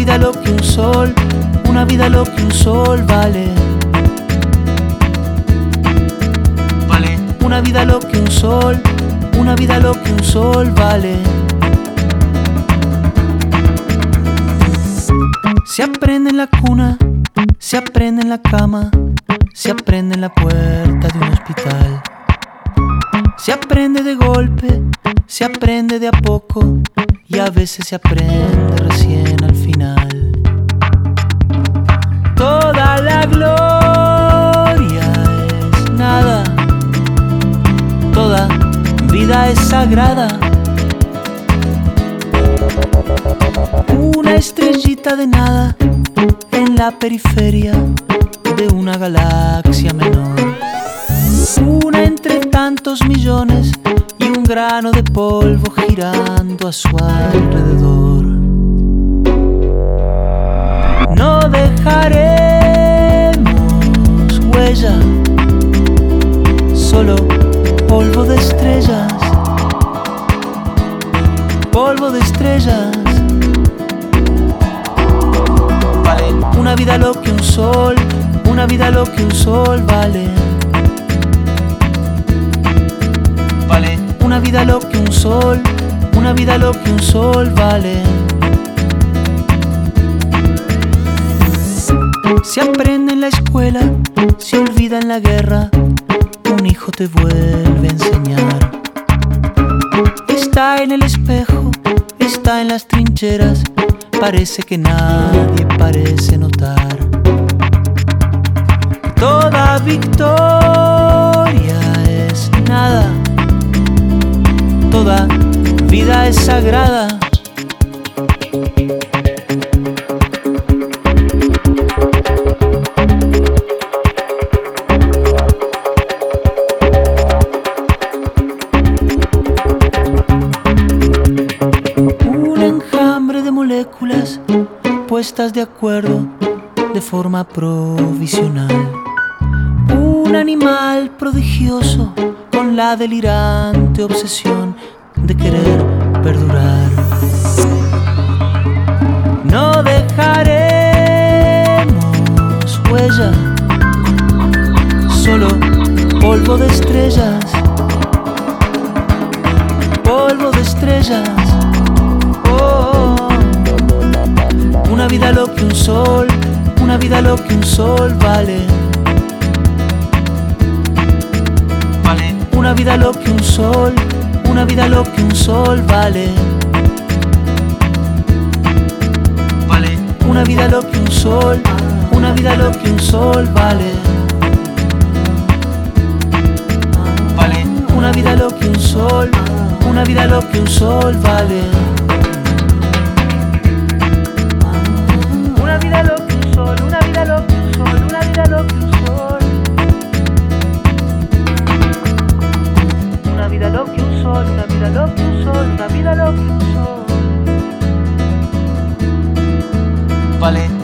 vida lo que un sol, una vida lo que un sol vale. Vale, Una vida lo que un sol, una vida lo que un sol vale. Se aprende en la cuna, se aprende en la cama, se aprende en la puerta de un hospital. Se aprende de golpe, se aprende de a poco y a veces se aprende recién al final. Una estrellita de nada en la periferia de una galaxia menor. Una entre tantos millones y un grano de polvo girando a su alrededor. No dejaremos vida lo que un sol, una vida lo que un sol vale. vale, Una vida lo que un sol, una vida lo que un sol vale. Se aprende en la escuela, se olvida en la guerra, un hijo te vuelve a enseñar. Está en el espejo, está en las trincheras, parece que nadie parece victoria es nada toda vida es sagrada. Un enjambre de moléculas puestas de acuerdo de forma provisional. Un animal prodigioso con la delirante obsesión de querer perdurar. No dejaremos huella, solo polvo de estrellas, polvo de estrellas. Oh, una vida lo que un sol, una vida lo que un sol vale. Una vida lo que un sol, una vida lo que un sol vale. vale, Una vida lo que un sol, una vida lo que un sol vale. vale, Una vida lo que un sol, una vida lo que un sol vale. vida lo que un sol, una vida lo que un sol, una vida lo que un sol. Vale.